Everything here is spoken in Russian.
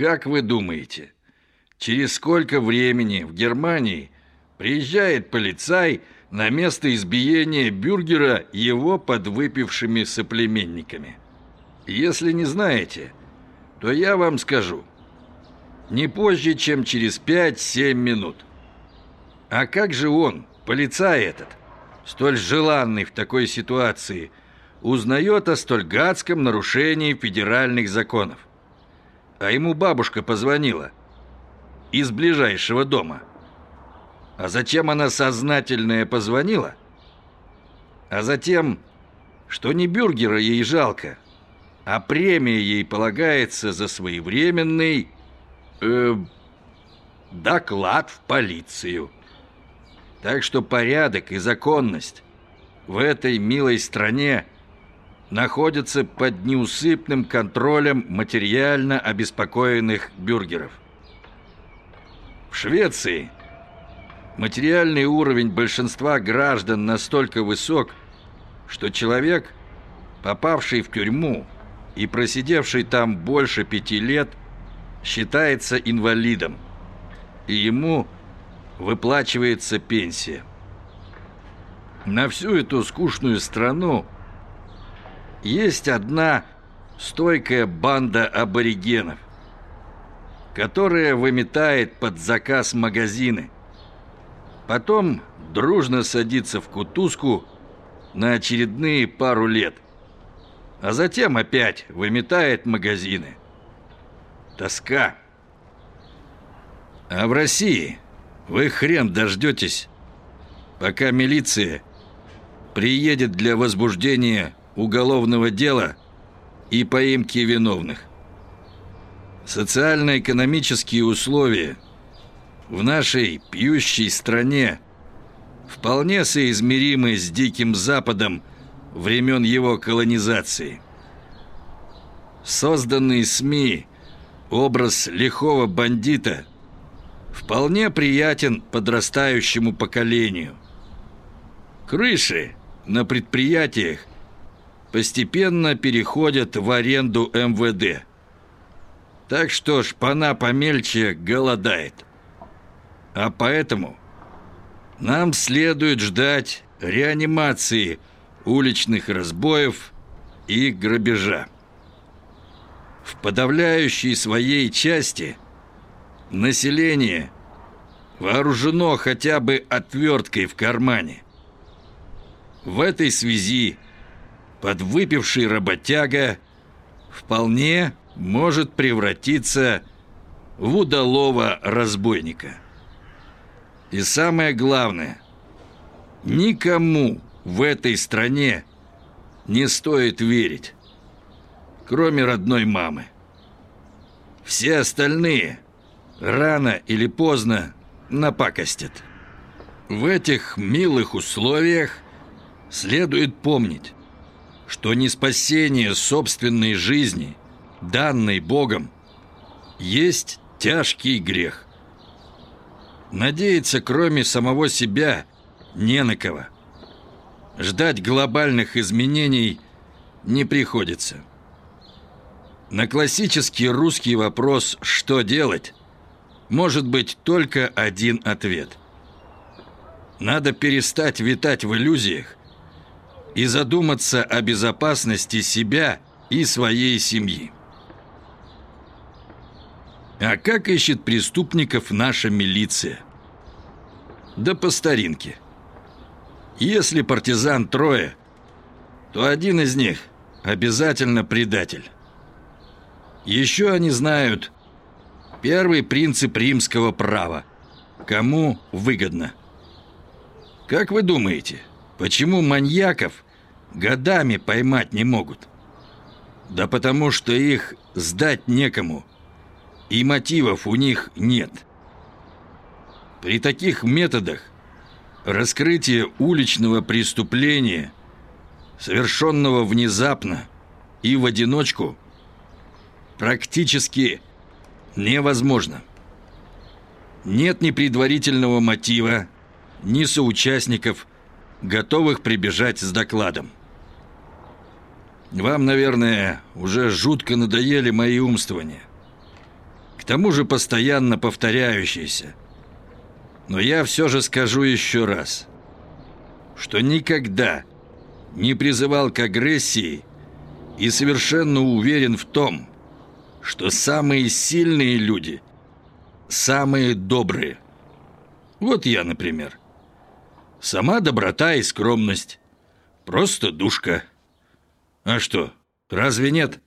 Как вы думаете, через сколько времени в Германии приезжает полицай на место избиения бюргера его подвыпившими соплеменниками? Если не знаете, то я вам скажу. Не позже, чем через 5-7 минут. А как же он, полицай этот, столь желанный в такой ситуации, узнает о столь гадском нарушении федеральных законов? А ему бабушка позвонила из ближайшего дома. А зачем она сознательная позвонила? А затем, что не бюргера ей жалко, а премия ей полагается за своевременный э, доклад в полицию. Так что порядок и законность в этой милой стране находятся под неусыпным контролем материально обеспокоенных бюргеров. В Швеции материальный уровень большинства граждан настолько высок, что человек, попавший в тюрьму и просидевший там больше пяти лет, считается инвалидом, и ему – выплачивается пенсия. На всю эту скучную страну есть одна стойкая банда аборигенов, которая выметает под заказ магазины. Потом дружно садится в кутузку на очередные пару лет, а затем опять выметает магазины. Тоска. А в России – вы хрен дождетесь, пока милиция приедет для возбуждения уголовного дела и поимки виновных. Социально-экономические условия в нашей пьющей стране вполне соизмеримы с Диким Западом времен его колонизации. Созданный СМИ образ лихого бандита – вполне приятен подрастающему поколению. Крыши на предприятиях постепенно переходят в аренду МВД. Так что шпана помельче голодает. А поэтому нам следует ждать реанимации уличных разбоев и грабежа. В подавляющей своей части – Население вооружено хотя бы отверткой в кармане. В этой связи подвыпивший работяга вполне может превратиться в удалого разбойника. И самое главное, никому в этой стране не стоит верить, кроме родной мамы. Все остальные – рано или поздно напакостят. В этих милых условиях следует помнить, что не спасение собственной жизни, данной Богом, есть тяжкий грех. Надеяться, кроме самого себя, не на кого. Ждать глобальных изменений не приходится. На классический русский вопрос «что делать?» может быть только один ответ. Надо перестать витать в иллюзиях и задуматься о безопасности себя и своей семьи. А как ищет преступников наша милиция? Да по старинке. Если партизан трое, то один из них обязательно предатель. Еще они знают, Первый принцип римского права. Кому выгодно. Как вы думаете, почему маньяков годами поймать не могут? Да потому что их сдать некому, и мотивов у них нет. При таких методах раскрытие уличного преступления, совершенного внезапно и в одиночку, практически невозможно. Нет ни предварительного мотива, ни соучастников, готовых прибежать с докладом. Вам, наверное, уже жутко надоели мои умствования. тому же постоянно повторяющийся. Но я все же скажу еще раз, что никогда не призывал к агрессии и совершенно уверен в том, что самые сильные люди – самые добрые. Вот я, например. Сама доброта и скромность. Просто душка. А что, разве нет?